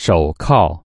手铐